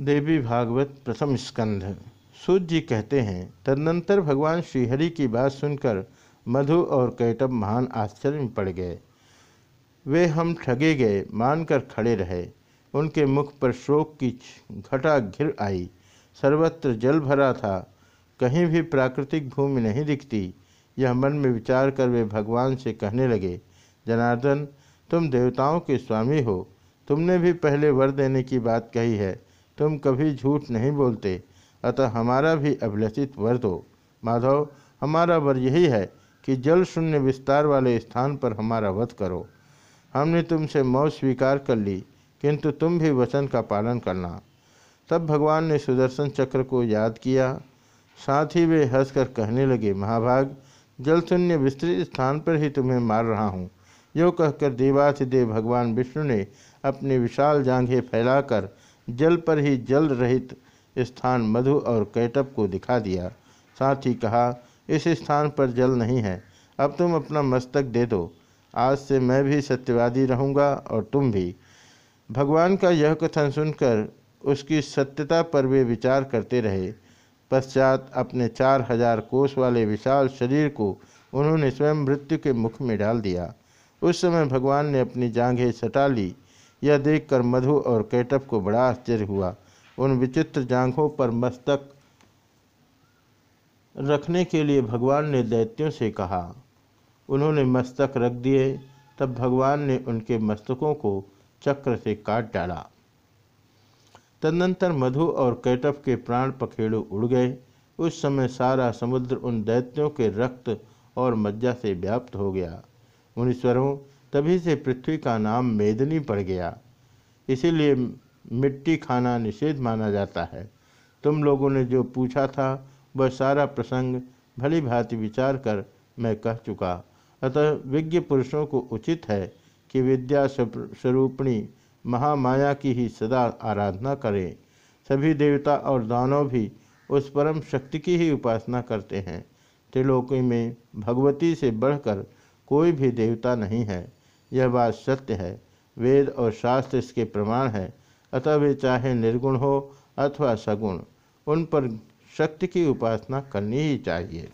देवी भागवत प्रथम स्कंध। सूत जी कहते हैं, तदनंतर भगवान श्रीहरि की बात सुनकर मधु और कैटब महान आश्चर्य में पड़ गए। वे हम ठगे गए, मानकर खड़े रहे। उनके मुख पर शोक की घटा घिर आई। सर्वत्र जल भरा था। कहीं भी प्राकृतिक भूमि नहीं दिखती। यह मन में विचार कर वे भगवान से कहने लगे, जनार्दन, तुम देवताओं के स्वामी हो। तुमने भी पहले वर देने की बात कही है। तुम कभी झूठ नहीं बोलते, अतः हमारा भी अभिलषित वर दो। माधव, हमारा वर यही है कि जल शून्य विस्तार वाले स्थान पर हमारा वध करो। हमने तुमसे मौत स्वीकार कर ली, किंतु तुम भी वचन का पालन करना। तब भगवान ने सुदर्शन चक्र को याद किया। साथ ही वे हंसकर कहने लगे, महाभाग, जल शून्य विस्तृत स्थान पर ही तुम्हें मार रहा हूँ। यो कहकर देवाधिदेव भगवान विष्णु ने अपनी विशाल जांघें फैलाकर जल पर ही जल रहित स्थान मधु और कैटअप को दिखा दिया। साथ ही कहा, इस स्थान पर जल नहीं है। अब तुम अपना मस्तक दे दो। आज से मैं भी सत्यवादी रहूँगा और तुम भी। भगवान का यह कथन सुनकर उसकी सत्यता पर वे विचार करते रहे। पश्चात अपने चार हज़ार कोष वाले विशाल शरीर को उन्होंने स्वयं मृत्यु के मुख में डाल दिया। उस समय भगवान ने अपनी जांघें सटा ली यह देखकर मधु और कैटअप को बड़ा आश्चर्य हुआ। उन विचित्र जांघों पर मस्तक रखने के लिए भगवान ने दैत्यों से कहा। उन्होंने मस्तक रख दिए, तब भगवान ने उनके मस्तकों को चक्र से काट डाला। तदनंतर मधु और कैटप के प्राण पखेड़ु उड़ गए। उस समय सारा समुद्र उन दैत्यों के रक्त और मज्जा से व्याप्त हो गया। मुनीश्वरों तभी से पृथ्वी का नाम मेदनी पड़ गया। इसीलिए मिट्टी खाना निषेध माना जाता है। तुम लोगों ने जो पूछा था, वह सारा प्रसंग भली भांति विचार कर मैं कह चुका। अतः विज्ञ पुरुषों को उचित है कि विद्या स्वरूपणी महामाया की ही सदा आराधना करें। सभी देवता और दानव भी उस परम शक्ति की ही उपासना करते हैं। त्रिलोकी में भगवती से बढ़कर कोई भी देवता नहीं है। यह बात सत्य है। वेद और शास्त्र इसके प्रमाण है। अतः वे चाहे निर्गुण हो अथवा सगुण, उन पर शक्ति की उपासना करनी ही चाहिए।